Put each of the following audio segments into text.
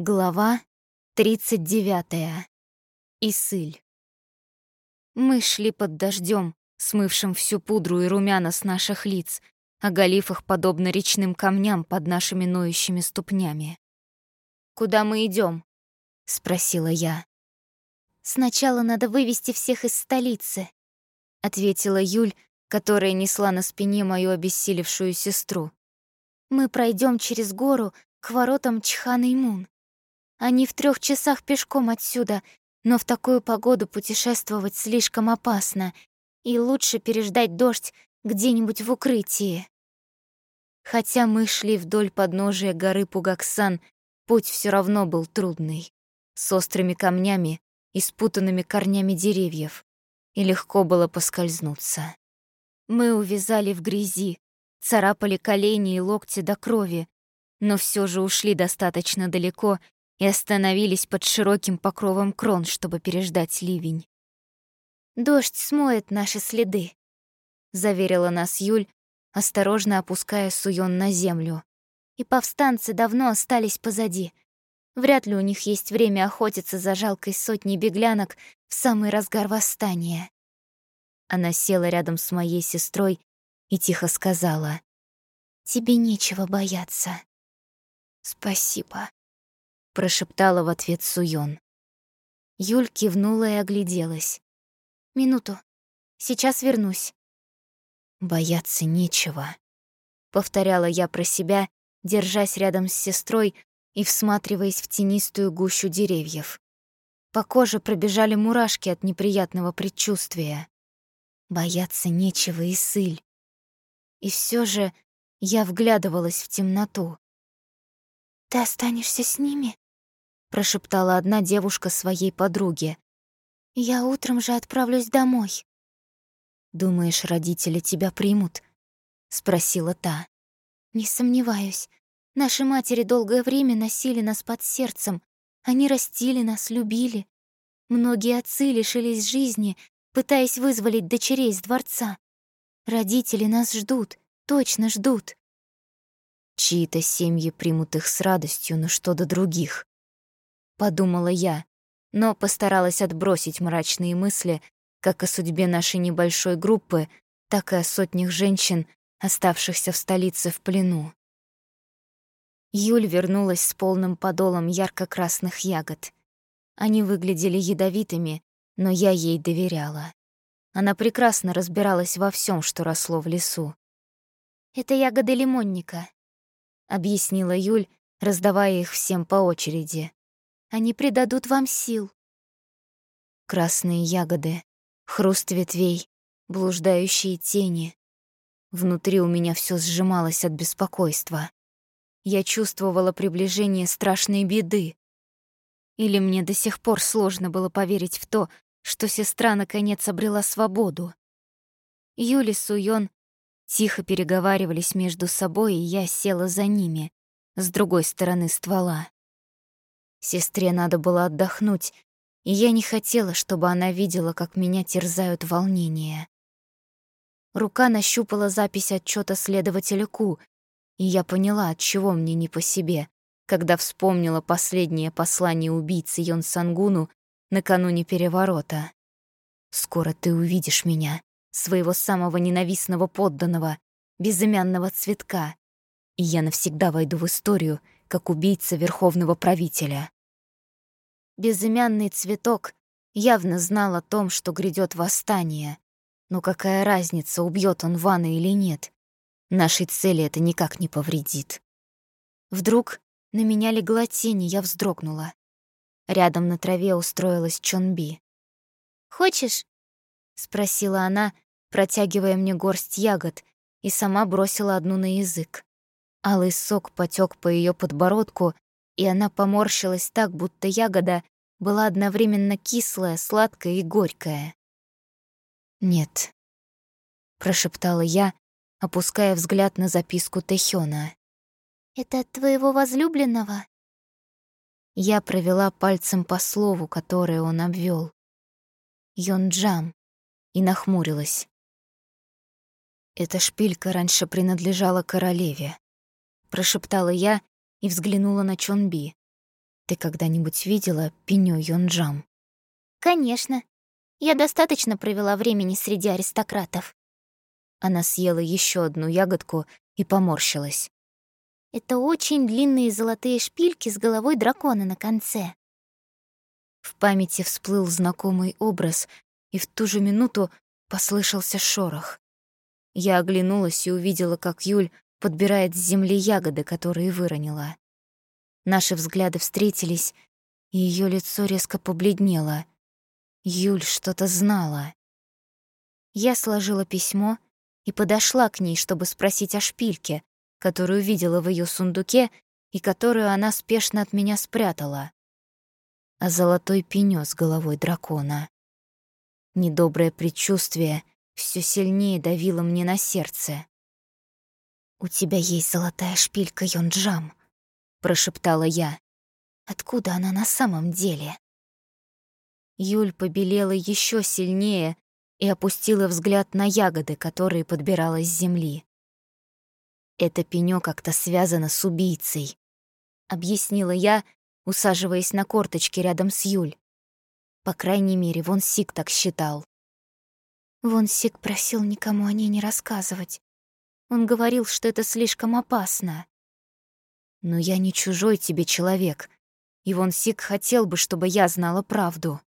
Глава 39. Исыль. Мы шли под дождем, смывшим всю пудру и румяна с наших лиц, оголив их подобно речным камням под нашими ноющими ступнями. «Куда мы идем? спросила я. «Сначала надо вывести всех из столицы», — ответила Юль, которая несла на спине мою обессилевшую сестру. «Мы пройдем через гору к воротам Чхан-Имун. Они в трех часах пешком отсюда, но в такую погоду путешествовать слишком опасно, и лучше переждать дождь где-нибудь в укрытии. Хотя мы шли вдоль подножия горы Пугаксан, путь все равно был трудный, с острыми камнями и спутанными корнями деревьев, и легко было поскользнуться. Мы увязали в грязи, царапали колени и локти до крови, но все же ушли достаточно далеко и остановились под широким покровом крон, чтобы переждать ливень. «Дождь смоет наши следы», — заверила нас Юль, осторожно опуская Суён на землю. «И повстанцы давно остались позади. Вряд ли у них есть время охотиться за жалкой сотней беглянок в самый разгар восстания». Она села рядом с моей сестрой и тихо сказала. «Тебе нечего бояться». «Спасибо», прошептала в ответ Суён. Юль кивнула и огляделась. «Минуту. Сейчас вернусь». «Бояться нечего», — повторяла я про себя, держась рядом с сестрой и всматриваясь в тенистую гущу деревьев. По коже пробежали мурашки от неприятного предчувствия. Бояться нечего и сыль. И все же я вглядывалась в темноту. «Ты останешься с ними?» Прошептала одна девушка своей подруге. Я утром же отправлюсь домой. Думаешь, родители тебя примут? спросила та. Не сомневаюсь. Наши матери долгое время носили нас под сердцем. Они растили нас, любили. Многие отцы лишились жизни, пытаясь вызволить дочерей из дворца. Родители нас ждут, точно ждут. Чьи-то семьи примут их с радостью, но что до других подумала я, но постаралась отбросить мрачные мысли как о судьбе нашей небольшой группы, так и о сотнях женщин, оставшихся в столице в плену. Юль вернулась с полным подолом ярко-красных ягод. Они выглядели ядовитыми, но я ей доверяла. Она прекрасно разбиралась во всем, что росло в лесу. «Это ягоды лимонника», — объяснила Юль, раздавая их всем по очереди. Они придадут вам сил. Красные ягоды, хруст ветвей, блуждающие тени. Внутри у меня все сжималось от беспокойства. Я чувствовала приближение страшной беды. Или мне до сих пор сложно было поверить в то, что сестра наконец обрела свободу. Юли Суён тихо переговаривались между собой, и я села за ними, с другой стороны ствола. Сестре надо было отдохнуть, и я не хотела, чтобы она видела, как меня терзают волнения. Рука нащупала запись отчета следователя Ку, и я поняла, от чего мне не по себе, когда вспомнила последнее послание убийцы Йон Сангуну накануне переворота. «Скоро ты увидишь меня, своего самого ненавистного подданного, безымянного цветка, и я навсегда войду в историю — как убийца верховного правителя. Безымянный цветок явно знал о том, что грядет восстание. Но какая разница, убьет он Вана или нет? Нашей цели это никак не повредит. Вдруг на меня легла тень, и я вздрогнула. Рядом на траве устроилась Чонби. «Хочешь?» — спросила она, протягивая мне горсть ягод, и сама бросила одну на язык. Алый сок потек по ее подбородку, и она поморщилась так, будто ягода была одновременно кислая, сладкая и горькая. «Нет», — прошептала я, опуская взгляд на записку Тэхёна. «Это от твоего возлюбленного?» Я провела пальцем по слову, которое он обвел. Йонджам, и нахмурилась. Эта шпилька раньше принадлежала королеве прошептала я и взглянула на Чонби. Ты когда-нибудь видела Пиню Йонджам? Конечно. Я достаточно провела времени среди аристократов. Она съела еще одну ягодку и поморщилась. Это очень длинные золотые шпильки с головой дракона на конце. В памяти всплыл знакомый образ, и в ту же минуту послышался шорох. Я оглянулась и увидела, как Юль подбирает с земли ягоды, которые выронила. Наши взгляды встретились, и ее лицо резко побледнело. Юль что-то знала. Я сложила письмо и подошла к ней, чтобы спросить о шпильке, которую видела в ее сундуке и которую она спешно от меня спрятала. О золотой пенё с головой дракона. Недоброе предчувствие все сильнее давило мне на сердце. «У тебя есть золотая шпилька, Йонджам», — прошептала я. «Откуда она на самом деле?» Юль побелела еще сильнее и опустила взгляд на ягоды, которые подбирала с земли. «Это пенё как-то связано с убийцей», — объяснила я, усаживаясь на корточки рядом с Юль. По крайней мере, Вон Сик так считал. Вон Сик просил никому о ней не рассказывать. Он говорил, что это слишком опасно. Но я не чужой тебе человек, и Вон Сик хотел бы, чтобы я знала правду.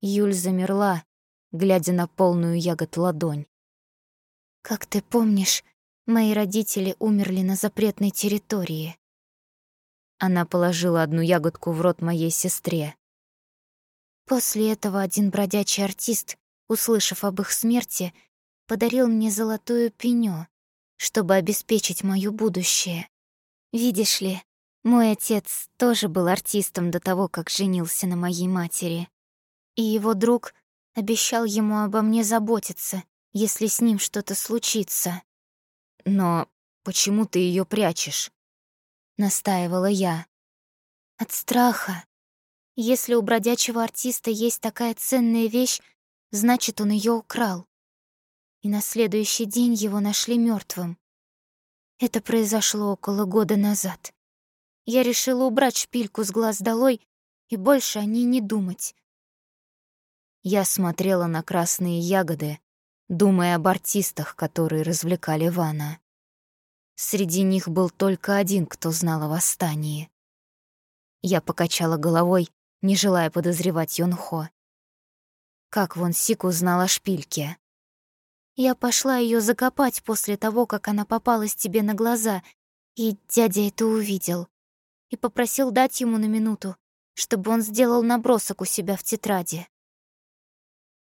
Юль замерла, глядя на полную ягод ладонь. «Как ты помнишь, мои родители умерли на запретной территории». Она положила одну ягодку в рот моей сестре. После этого один бродячий артист, услышав об их смерти, подарил мне золотую пеню, чтобы обеспечить моё будущее. Видишь ли, мой отец тоже был артистом до того, как женился на моей матери. И его друг обещал ему обо мне заботиться, если с ним что-то случится. Но почему ты её прячешь? Настаивала я. От страха. Если у бродячего артиста есть такая ценная вещь, значит, он её украл и на следующий день его нашли мертвым. Это произошло около года назад. Я решила убрать шпильку с глаз долой и больше о ней не думать. Я смотрела на красные ягоды, думая об артистах, которые развлекали Вана. Среди них был только один, кто знал о восстании. Я покачала головой, не желая подозревать Йонхо. Как Вон Сик узнал о шпильке? Я пошла ее закопать после того, как она попалась тебе на глаза, и дядя это увидел. И попросил дать ему на минуту, чтобы он сделал набросок у себя в тетради.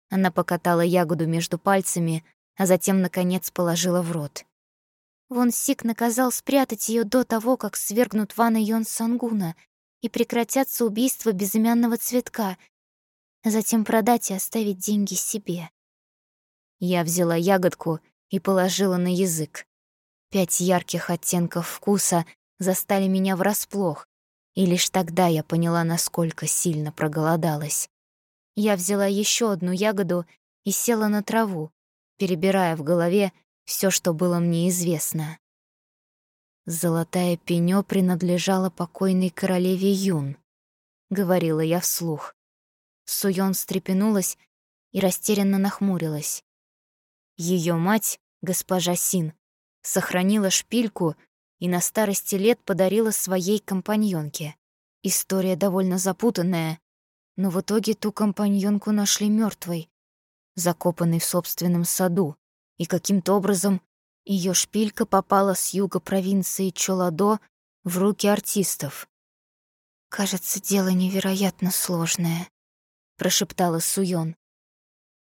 Она покатала ягоду между пальцами, а затем, наконец, положила в рот. Вон Сик наказал спрятать ее до того, как свергнут Вана Йон Сангуна и прекратятся убийства безымянного цветка, а затем продать и оставить деньги себе. Я взяла ягодку и положила на язык. Пять ярких оттенков вкуса застали меня врасплох, и лишь тогда я поняла, насколько сильно проголодалась. Я взяла еще одну ягоду и села на траву, перебирая в голове все, что было мне известно. «Золотая пенё принадлежала покойной королеве Юн», — говорила я вслух. Суён встрепенулась и растерянно нахмурилась. Ее мать, госпожа Син, сохранила шпильку и на старости лет подарила своей компаньонке. История довольно запутанная, но в итоге ту компаньонку нашли мертвой, закопанной в собственном саду, и каким-то образом ее шпилька попала с юга провинции Чоладо в руки артистов. «Кажется, дело невероятно сложное», — прошептала Суён.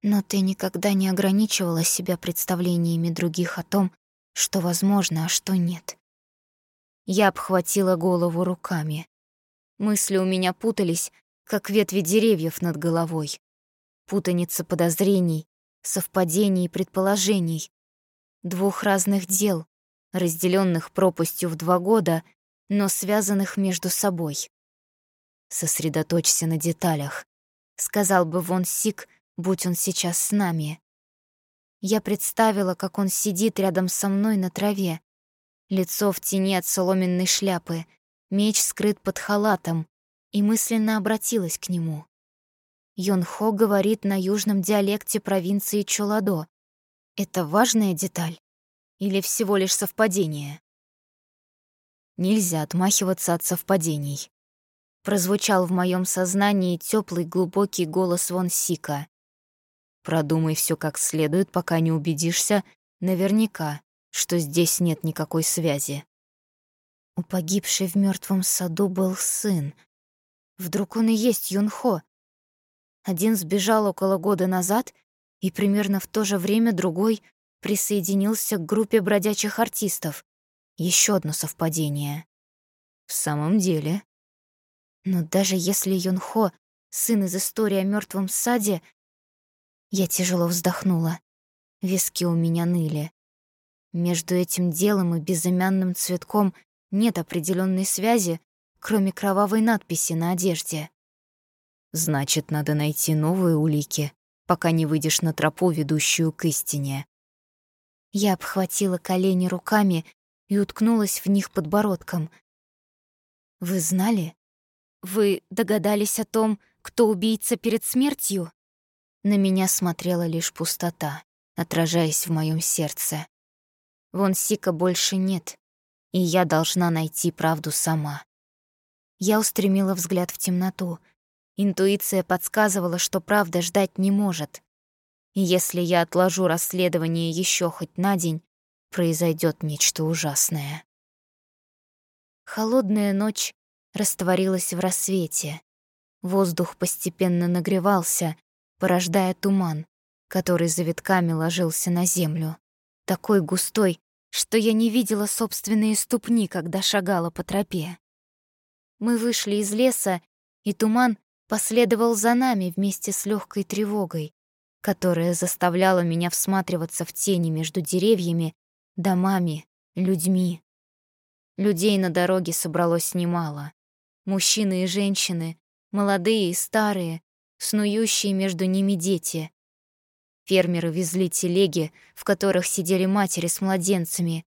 Но ты никогда не ограничивала себя представлениями других о том, что возможно, а что нет. Я обхватила голову руками. Мысли у меня путались, как ветви деревьев над головой. Путаница подозрений, совпадений и предположений. Двух разных дел, разделенных пропастью в два года, но связанных между собой. «Сосредоточься на деталях», — сказал бы Вон Сик, будь он сейчас с нами. Я представила, как он сидит рядом со мной на траве, лицо в тени от соломенной шляпы, Меч скрыт под халатом, и мысленно обратилась к нему. Йонхо говорит на южном диалекте провинции Чоладо. Это важная деталь или всего лишь совпадение? Нельзя отмахиваться от совпадений. Прозвучал в моем сознании теплый глубокий голос Вон Сика. Продумай все как следует, пока не убедишься наверняка, что здесь нет никакой связи. У погибшей в мертвом саду был сын. Вдруг он и есть Юнхо? Один сбежал около года назад, и примерно в то же время другой присоединился к группе бродячих артистов. Еще одно совпадение. В самом деле. Но даже если Юнхо — сын из истории о мертвом саде, я тяжело вздохнула. Виски у меня ныли. Между этим делом и безымянным цветком нет определенной связи, кроме кровавой надписи на одежде. Значит, надо найти новые улики, пока не выйдешь на тропу, ведущую к истине. Я обхватила колени руками и уткнулась в них подбородком. «Вы знали? Вы догадались о том, кто убийца перед смертью?» На меня смотрела лишь пустота, отражаясь в моем сердце. Вон Сика больше нет, и я должна найти правду сама. Я устремила взгляд в темноту — Интуиция подсказывала, что правда ждать не может. И если я отложу расследование еще хоть на день, произойдет нечто ужасное. Холодная ночь растворилась в рассвете. Воздух постепенно нагревался, порождая туман, который завитками ложился на землю. Такой густой, что я не видела собственные ступни, когда шагала по тропе. Мы вышли из леса, и туман последовал за нами вместе с легкой тревогой, которая заставляла меня всматриваться в тени между деревьями, домами, людьми. Людей на дороге собралось немало. Мужчины и женщины, молодые и старые, снующие между ними дети. Фермеры везли телеги, в которых сидели матери с младенцами,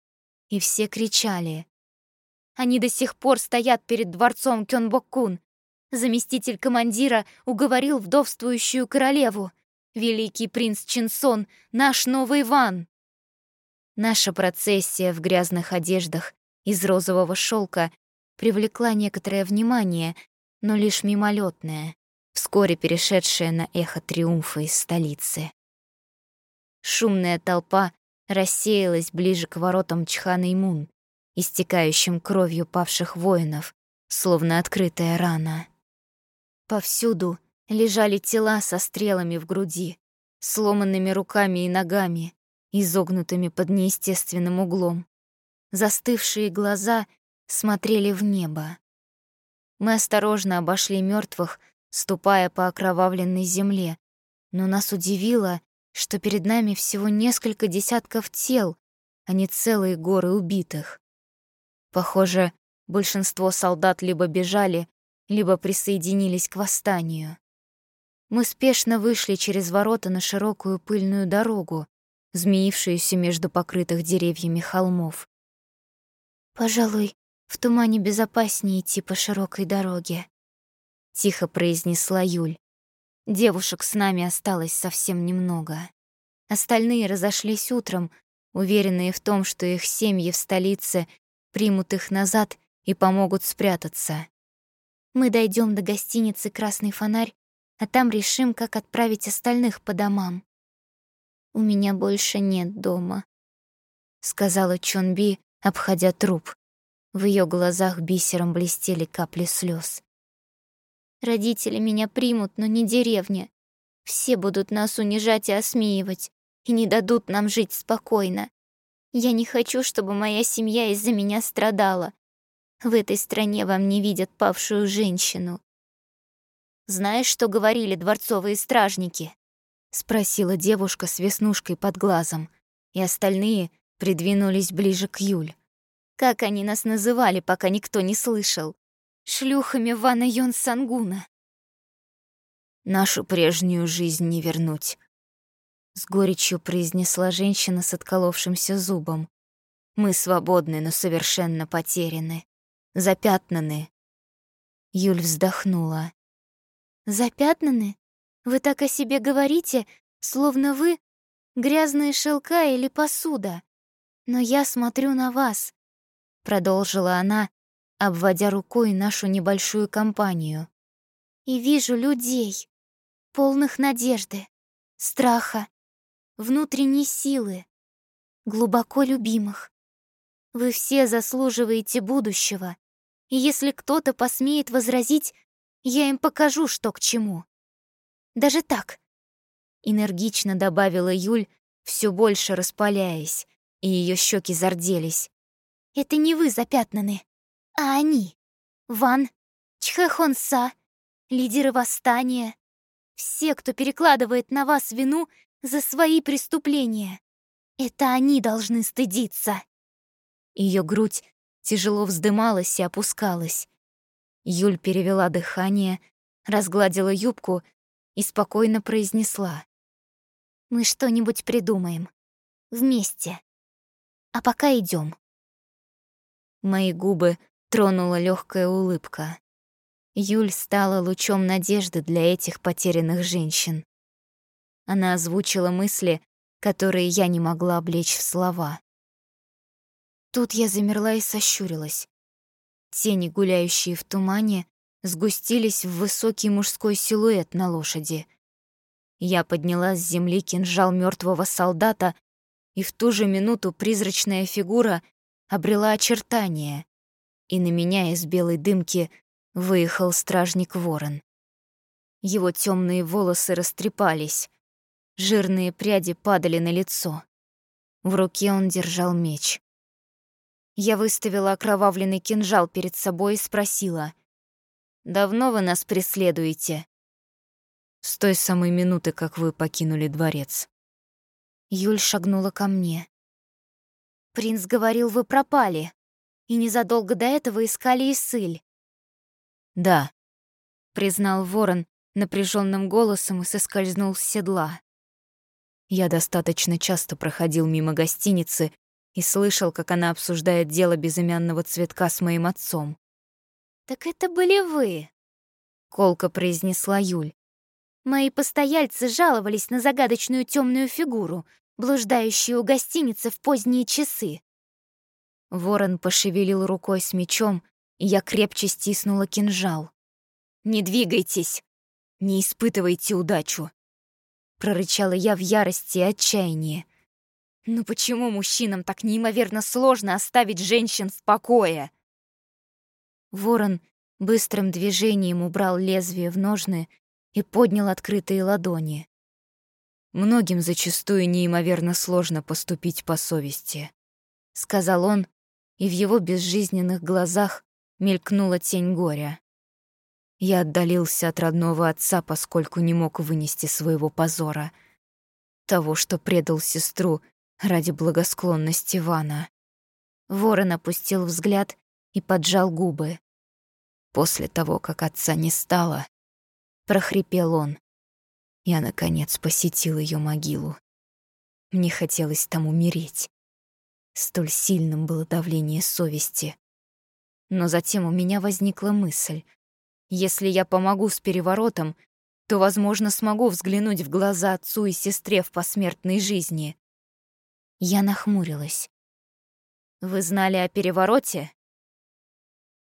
и все кричали. «Они до сих пор стоят перед дворцом Кёнбоккун! Заместитель командира уговорил вдовствующую королеву. Великий принц Чинсон, наш новый Ван. Наша процессия в грязных одеждах из розового шелка привлекла некоторое внимание, но лишь мимолетное, вскоре перешедшее на эхо триумфа из столицы. Шумная толпа рассеялась ближе к воротам Чхана-Имун, истекающим кровью павших воинов, словно открытая рана. Повсюду лежали тела со стрелами в груди, сломанными руками и ногами, изогнутыми под неестественным углом. Застывшие глаза смотрели в небо. Мы осторожно обошли мертвых, ступая по окровавленной земле, но нас удивило, что перед нами всего несколько десятков тел, а не целые горы убитых. Похоже, большинство солдат либо бежали, либо присоединились к восстанию. Мы спешно вышли через ворота на широкую пыльную дорогу, змеившуюся между покрытых деревьями холмов. «Пожалуй, в тумане безопаснее идти по широкой дороге», — тихо произнесла Юль. Девушек с нами осталось совсем немного. Остальные разошлись утром, уверенные в том, что их семьи в столице примут их назад и помогут спрятаться. Мы дойдем до гостиницы «Красный фонарь», а там решим, как отправить остальных по домам. «У меня больше нет дома», — сказала Чонби, обходя труп. В ее глазах бисером блестели капли слез. «Родители меня примут, но не деревня. Все будут нас унижать и осмеивать, и не дадут нам жить спокойно. Я не хочу, чтобы моя семья из-за меня страдала. В этой стране вам не видят павшую женщину. Знаешь, что говорили дворцовые стражники? спросила девушка с веснушкой под глазом, и остальные придвинулись ближе к Юль. Как они нас называли, пока никто не слышал? Шлюхами Вана Йон Сангуна. Нашу прежнюю жизнь не вернуть, с горечью произнесла женщина с отколовшимся зубом. Мы свободны, но совершенно потеряны. запятнаны. Юль вздохнула. Запятнаны? Вы так о себе говорите, словно вы грязные шелка или посуда. Но я смотрю на вас, продолжила она, обводя рукой нашу небольшую компанию. И вижу людей, полных надежды, страха, внутренней силы, глубоко любимых. Вы все заслуживаете будущего, и если кто-то посмеет возразить, я им покажу, что к чему. Даже так. Энергично добавила Юль, все больше распаляясь, и ее щеки зарделись. Это не вы запятнаны, а они. Ван, Чхэхонса, лидеры восстания. Все, кто перекладывает на вас вину за свои преступления. Это они должны стыдиться. Ее грудь тяжело вздымалась и опускалась. Юль перевела дыхание, разгладила юбку и спокойно произнесла. «Мы что-нибудь придумаем. Вместе. А пока идем. Мои губы тронула легкая улыбка. Юль стала лучом надежды для этих потерянных женщин. Она озвучила мысли, которые я не могла облечь в слова. Тут я замерла и сощурилась. Тени, гуляющие в тумане, сгустились в высокий мужской силуэт на лошади. Я подняла с земли кинжал мертвого солдата, и в ту же минуту призрачная фигура обрела очертания, и на меня из белой дымки выехал стражник Ворон. Его темные волосы растрепались, жирные пряди падали на лицо. В руке он держал меч. Я выставила окровавленный кинжал перед собой и спросила. «Давно вы нас преследуете?» «С той самой минуты, как вы покинули дворец». Юль шагнула ко мне. «Принц говорил, вы пропали, и незадолго до этого искали Исыль». «Да», — признал ворон напряженным голосом и соскользнул с седла. Я достаточно часто проходил мимо гостиницы и слышал, как она обсуждает дело безымянного цветка с моим отцом. «Так это были вы», — колко произнесла Юль. «Мои постояльцы жаловались на загадочную темную фигуру, блуждающую у гостиницы в поздние часы». Ворон пошевелил рукой с мечом, и я крепче стиснула кинжал. «Не двигайтесь! Не испытывайте удачу!» Прорычала я в ярости и отчаянии. Ну почему мужчинам так неимоверно сложно оставить женщин в покое? Ворон быстрым движением убрал лезвие в ножны и поднял открытые ладони. Многим зачастую неимоверно сложно поступить по совести, сказал он, и в его безжизненных глазах мелькнула тень горя. Я отдалился от родного отца, поскольку не мог вынести своего позора, того, что предал сестру ради благосклонности Вана. Ворон опустил взгляд и поджал губы. После того, как отца не стало, прохрипел он. Я, наконец, посетил ее могилу. Мне хотелось там умереть. Столь сильным было давление совести. Но затем у меня возникла мысль. Если я помогу с переворотом, то, возможно, смогу взглянуть в глаза отцу и сестре в посмертной жизни. Я нахмурилась. «Вы знали о перевороте?»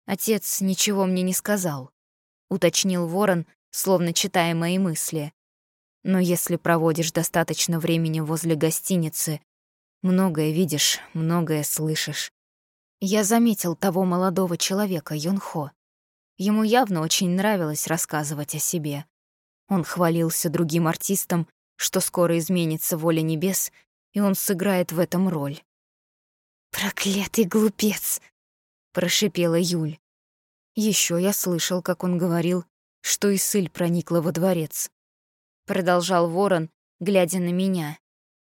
«Отец ничего мне не сказал», — уточнил Ворон, словно читая мои мысли. «Но если проводишь достаточно времени возле гостиницы, многое видишь, многое слышишь». Я заметил того молодого человека, Юнхо. Ему явно очень нравилось рассказывать о себе. Он хвалился другим артистам, что скоро изменится воля небес, и он сыграет в этом роль. «Проклятый глупец!» — прошипела Юль. Еще я слышал, как он говорил, что Исыль проникла во дворец. Продолжал Ворон, глядя на меня.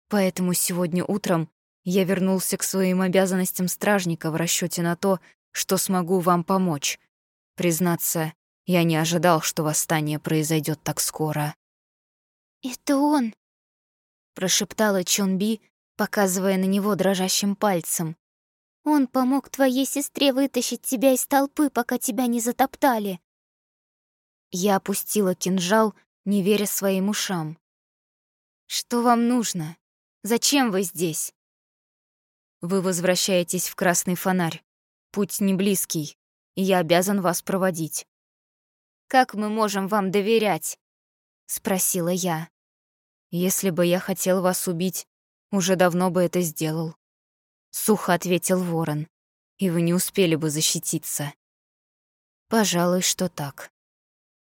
Поэтому сегодня утром я вернулся к своим обязанностям стражника в расчете на то, что смогу вам помочь. Признаться, я не ожидал, что восстание произойдет так скоро. «Это он!» прошептала Чонби, показывая на него дрожащим пальцем. Он помог твоей сестре вытащить тебя из толпы, пока тебя не затоптали. Я опустила кинжал, не веря своим ушам. Что вам нужно? Зачем вы здесь? Вы возвращаетесь в Красный фонарь. Путь не близкий, и я обязан вас проводить. Как мы можем вам доверять? спросила я. Если бы я хотел вас убить, уже давно бы это сделал. Сухо ответил Ворон, и вы не успели бы защититься. Пожалуй, что так.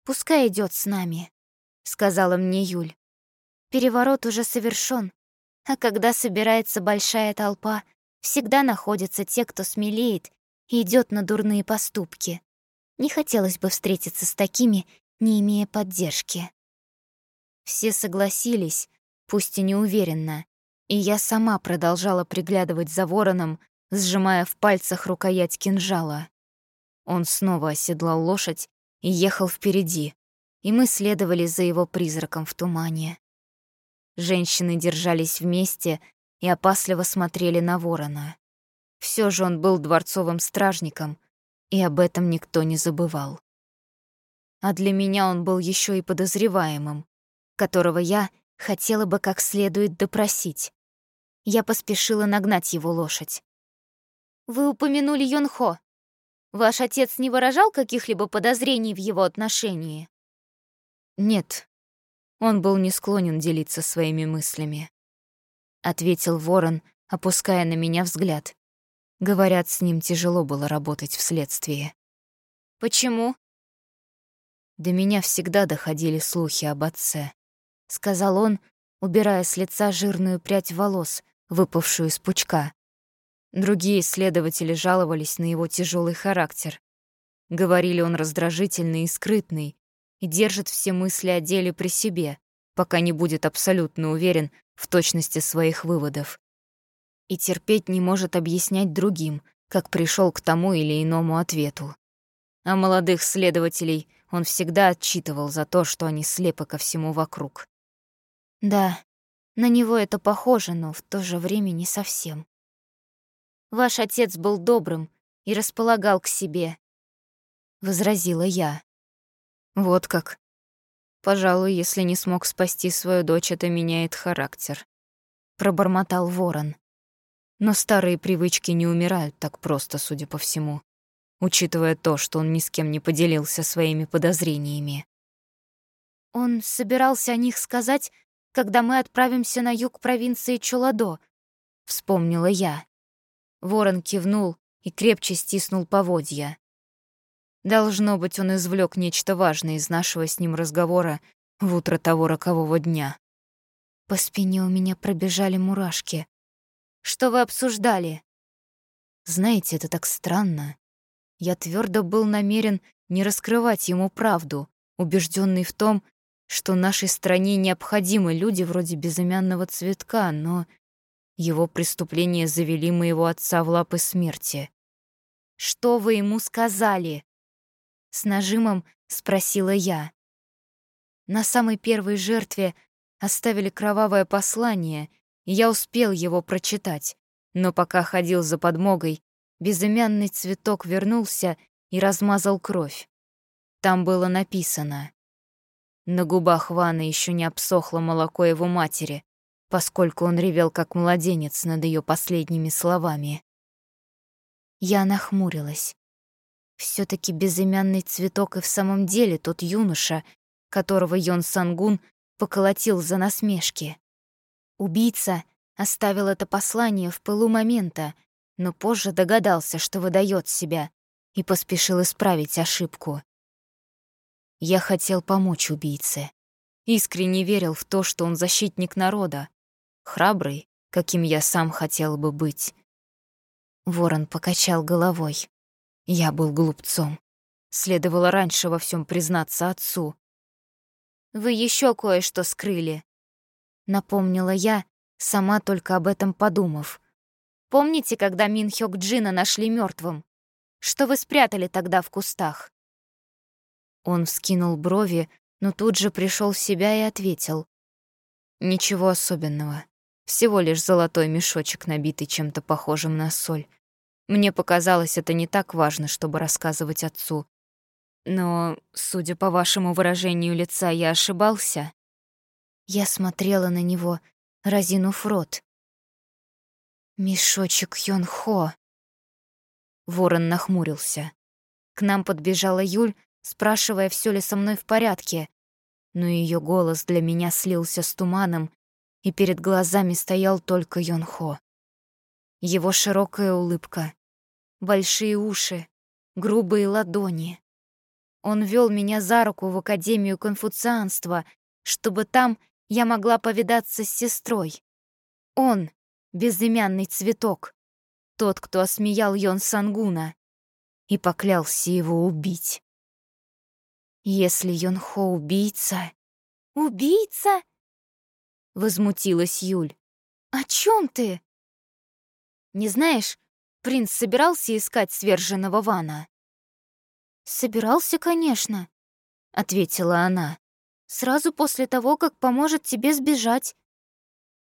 Пускай идет с нами, сказала мне Юль. Переворот уже совершен, а когда собирается большая толпа, всегда находятся те, кто смелеет и идет на дурные поступки. Не хотелось бы встретиться с такими, не имея поддержки. Все согласились, пусть и неуверенно, и я сама продолжала приглядывать за вороном, сжимая в пальцах рукоять кинжала. Он снова оседлал лошадь и ехал впереди, и мы следовали за его призраком в тумане. Женщины держались вместе и опасливо смотрели на ворона. Все же он был дворцовым стражником, и об этом никто не забывал. А для меня он был еще и подозреваемым, которого я хотела бы как следует допросить. Я поспешила нагнать его лошадь. «Вы упомянули Йонхо. Ваш отец не выражал каких-либо подозрений в его отношении?» «Нет, он был не склонен делиться своими мыслями», — ответил ворон, опуская на меня взгляд. Говорят, с ним тяжело было работать в следствии. «Почему?» До меня всегда доходили слухи об отце, — сказал он, убирая с лица жирную прядь волос, выпавшую из пучка. Другие следователи жаловались на его тяжелый характер. Говорили, он раздражительный и скрытный, и держит все мысли о деле при себе, пока не будет абсолютно уверен в точности своих выводов. И терпеть не может объяснять другим, как пришел к тому или иному ответу. А молодых следователей он всегда отчитывал за то, что они слепы ко всему вокруг. Да, на него это похоже, но в то же время не совсем. Ваш отец был добрым и располагал к себе, — возразила я. Вот как. Пожалуй, если не смог спасти свою дочь, это меняет характер. Пробормотал ворон. Но старые привычки не умирают так просто, судя по всему, учитывая то, что он ни с кем не поделился своими подозрениями. Он собирался о них сказать, когда мы отправимся на юг провинции Чуладо, вспомнила я. Ворон кивнул и крепче стиснул поводья. Должно быть, он извлек нечто важное из нашего с ним разговора в утро того рокового дня. По спине у меня пробежали мурашки. Что вы обсуждали? Знаете, это так странно. Я твердо был намерен не раскрывать ему правду, убежденный в том, что нашей стране необходимы люди вроде безымянного цветка, но его преступления завели моего отца в лапы смерти. «Что вы ему сказали?» С нажимом спросила я. На самой первой жертве оставили кровавое послание, и я успел его прочитать. Но пока ходил за подмогой, безымянный цветок вернулся и размазал кровь. Там было написано. На губах Ваны еще не обсохло молоко его матери, поскольку он ревел как младенец над ее последними словами. Я нахмурилась. Все таки безымянный цветок и в самом деле тот юноша, которого Йон Сангун поколотил за насмешки. Убийца оставил это послание в пылу момента, но позже догадался, что выдает себя, и поспешил исправить ошибку. Я хотел помочь убийце. Искренне верил в то, что он защитник народа, храбрый, каким я сам хотел бы быть. Ворон покачал головой. Я был глупцом. Следовало раньше во всем признаться отцу. «Вы еще кое-что скрыли», — напомнила я, сама только об этом подумав. «Помните, когда Мин Хёк Джина нашли мертвым? Что вы спрятали тогда в кустах?» Он вскинул брови, но тут же пришел в себя и ответил. «Ничего особенного. Всего лишь золотой мешочек, набитый чем-то похожим на соль. Мне показалось, это не так важно, чтобы рассказывать отцу. Но, судя по вашему выражению лица, я ошибался. Я смотрела на него, разинув рот. «Мешочек Йон-Хо». Ворон нахмурился. К нам подбежала Юль, спрашивая, все ли со мной в порядке. Но ее голос для меня слился с туманом, и перед глазами стоял только Йон-Хо. Его широкая улыбка, большие уши, грубые ладони. Он вел меня за руку в Академию конфуцианства, чтобы там я могла повидаться с сестрой. Он — безымянный цветок, тот, кто осмеял Йон Сангуна, и поклялся его убить. Если Йонхо убийца... Убийца? Возмутилась Юль. О чем ты? Не знаешь, принц собирался искать сверженного Вана? «Собирался, конечно», — ответила она. «Сразу после того, как поможет тебе сбежать».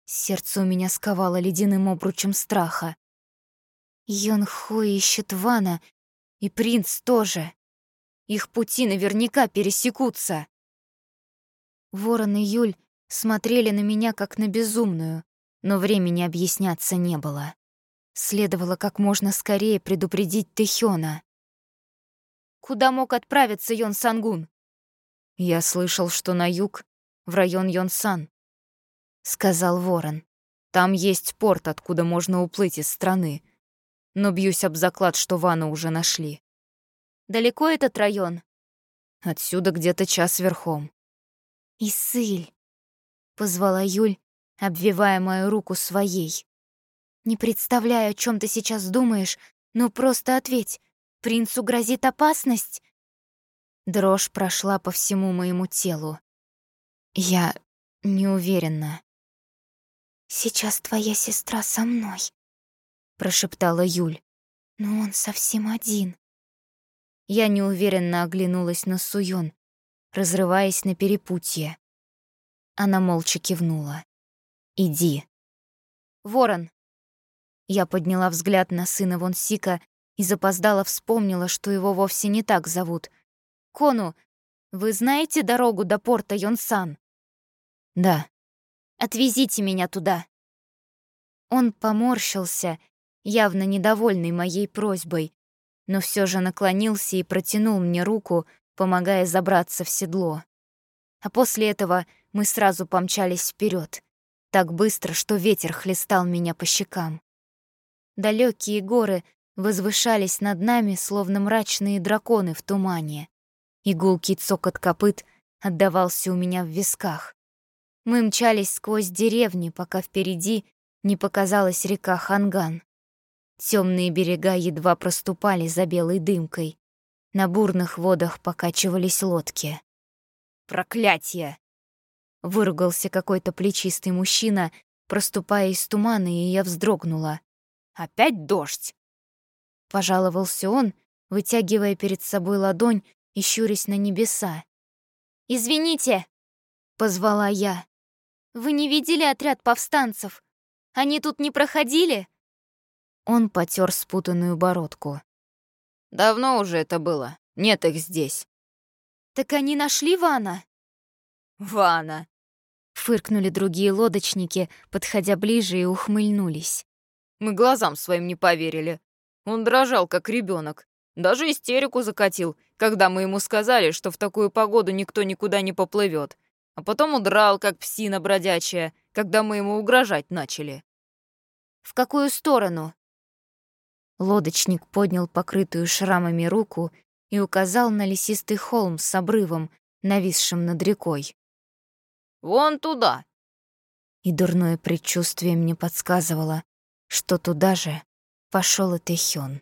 Сердце у меня сковало ледяным обручем страха. Йонху ищет Вана, и принц тоже. Их пути наверняка пересекутся. Ворон и Юль смотрели на меня, как на безумную, но времени объясняться не было. Следовало как можно скорее предупредить Тэхёна. Куда мог отправиться Йон Сангун? Я слышал, что на юг, в район Йонсан, сказал Ворон. Там есть порт, откуда можно уплыть из страны. Но бьюсь об заклад, что Вана уже нашли. Далеко этот район? Отсюда где-то час верхом. «Исыль!» — позвала Юль, обвивая мою руку своей. «Не представляю, о чем ты сейчас думаешь, но просто ответь. Принцу грозит опасность?» Дрожь прошла по всему моему телу. Я не уверена. «Сейчас твоя сестра со мной», — прошептала Юль. «Но он совсем один». Я неуверенно оглянулась на Суён, разрываясь на перепутье. Она молча кивнула. «Иди». «Ворон!» Я подняла взгляд на сына Вонсика и запоздала вспомнила, что его вовсе не так зовут. «Кону, вы знаете дорогу до порта Йонсан?» «Да». «Отвезите меня туда». Он поморщился, явно недовольный моей просьбой, но все же наклонился и протянул мне руку, помогая забраться в седло. А после этого мы сразу помчались вперед, так быстро, что ветер хлестал меня по щекам. Далекие горы возвышались над нами, словно мрачные драконы в тумане. Игулкий цокот копыт отдавался у меня в висках. Мы мчались сквозь деревни, пока впереди не показалась река Ханган. Темные берега едва проступали за белой дымкой. На бурных водах покачивались лодки. «Проклятье!» Выругался какой-то плечистый мужчина, проступая из тумана, и я вздрогнула. «Опять дождь!» Пожаловался он, вытягивая перед собой ладонь и щурясь на небеса. «Извините!» — позвала я. «Вы не видели отряд повстанцев? Они тут не проходили?» Он потер спутанную бородку. «Давно уже это было. Нет их здесь». «Так они нашли Вана?» «Вана!» — фыркнули другие лодочники, подходя ближе и ухмыльнулись. «Мы глазам своим не поверили. Он дрожал, как ребенок. Даже истерику закатил, когда мы ему сказали, что в такую погоду никто никуда не поплывет. А потом удрал, как псина бродячая, когда мы ему угрожать начали. «В какую сторону?» Лодочник поднял покрытую шрамами руку и указал на лесистый холм с обрывом, нависшим над рекой. «Вон туда!» И дурное предчувствие мне подсказывало, что туда же пошел и Тэхён.